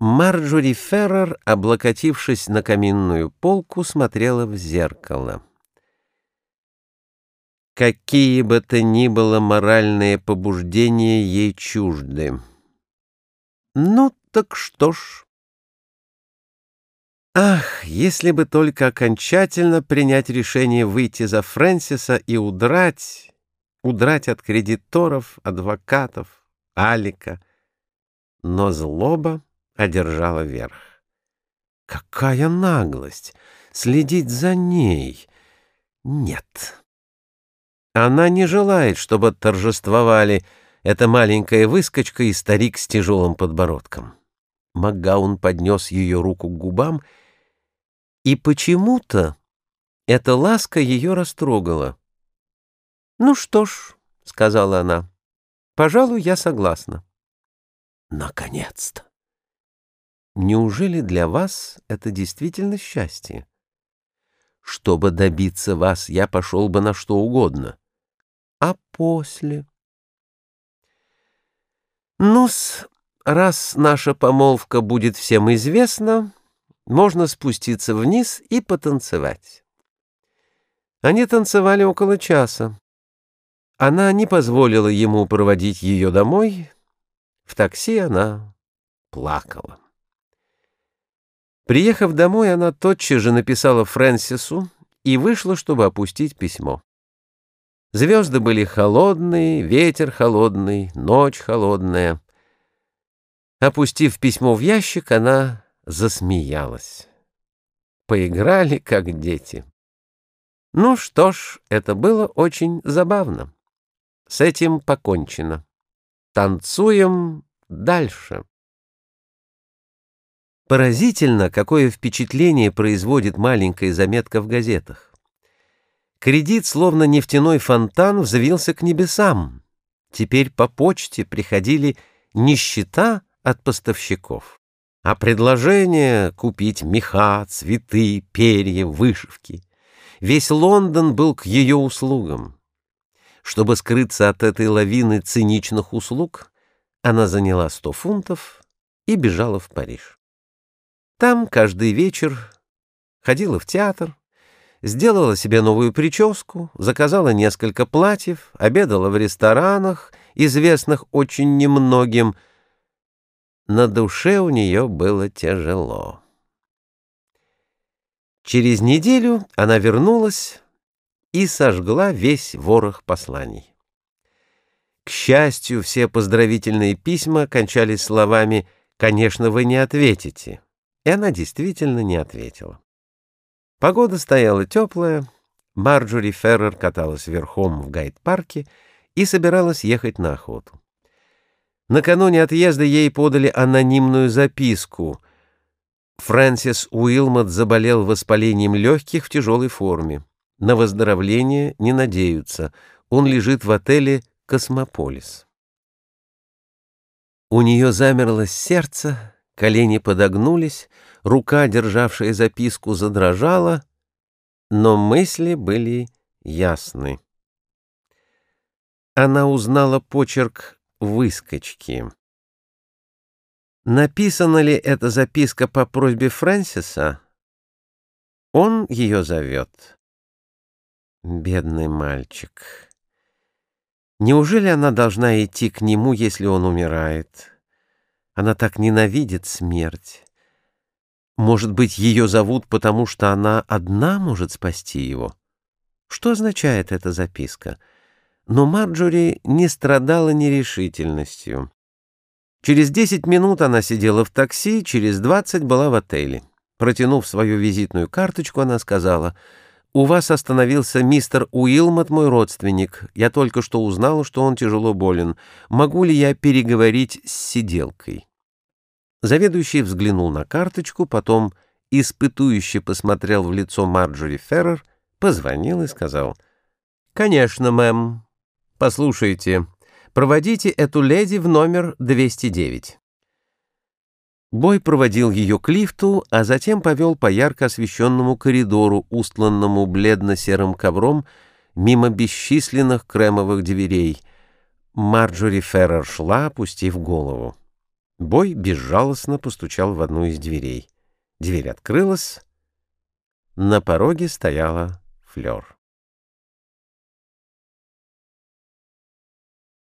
Марджори Феррер, облокотившись на каминную полку, смотрела в зеркало. Какие бы то ни было моральные побуждения ей чужды. Ну так что ж. Ах, если бы только окончательно принять решение выйти за Фрэнсиса и удрать, удрать от кредиторов, адвокатов, Алика. Но злоба одержала верх. Какая наглость! Следить за ней! Нет. Она не желает, чтобы торжествовали эта маленькая выскочка и старик с тяжелым подбородком. Макгаун поднес ее руку к губам, и почему-то эта ласка ее растрогала. «Ну что ж», — сказала она, — «пожалуй, я согласна». «Наконец-то!» Неужели для вас это действительно счастье? Чтобы добиться вас, я пошел бы на что угодно. А после? Ну-с, раз наша помолвка будет всем известна, можно спуститься вниз и потанцевать. Они танцевали около часа. Она не позволила ему проводить ее домой. В такси она плакала. Приехав домой, она тотчас же написала Фрэнсису и вышла, чтобы опустить письмо. Звезды были холодные, ветер холодный, ночь холодная. Опустив письмо в ящик, она засмеялась. Поиграли, как дети. Ну что ж, это было очень забавно. С этим покончено. Танцуем дальше. Поразительно, какое впечатление производит маленькая заметка в газетах. Кредит, словно нефтяной фонтан, взвился к небесам. Теперь по почте приходили не счета от поставщиков, а предложения купить меха, цветы, перья, вышивки. Весь Лондон был к ее услугам. Чтобы скрыться от этой лавины циничных услуг, она заняла сто фунтов и бежала в Париж. Там каждый вечер ходила в театр, сделала себе новую прическу, заказала несколько платьев, обедала в ресторанах, известных очень немногим. На душе у нее было тяжело. Через неделю она вернулась и сожгла весь ворох посланий. К счастью, все поздравительные письма кончались словами «Конечно, вы не ответите». И она действительно не ответила. Погода стояла теплая, Марджори Феррер каталась верхом в гайд-парке и собиралась ехать на охоту. Накануне отъезда ей подали анонимную записку. Фрэнсис Уилмот заболел воспалением легких в тяжелой форме. На выздоровление не надеются. Он лежит в отеле «Космополис». У нее замерло сердце, Колени подогнулись, рука, державшая записку, задрожала, но мысли были ясны. Она узнала почерк выскочки. Написана ли эта записка по просьбе Фрэнсиса? Он ее зовет. Бедный мальчик. Неужели она должна идти к нему, если он умирает? Она так ненавидит смерть. Может быть, ее зовут, потому что она одна может спасти его? Что означает эта записка? Но Марджори не страдала нерешительностью. Через десять минут она сидела в такси, через двадцать была в отеле. Протянув свою визитную карточку, она сказала, «У вас остановился мистер Уилмот, мой родственник. Я только что узнала, что он тяжело болен. Могу ли я переговорить с сиделкой?» Заведующий взглянул на карточку, потом испытующе посмотрел в лицо Марджори Феррер, позвонил и сказал, «Конечно, мэм. Послушайте, проводите эту леди в номер 209». Бой проводил ее к лифту, а затем повел по ярко освещенному коридору, устланному бледно-серым ковром, мимо бесчисленных кремовых дверей. Марджори Феррер шла, опустив голову. Бой безжалостно постучал в одну из дверей. Дверь открылась. На пороге стояла Флёр.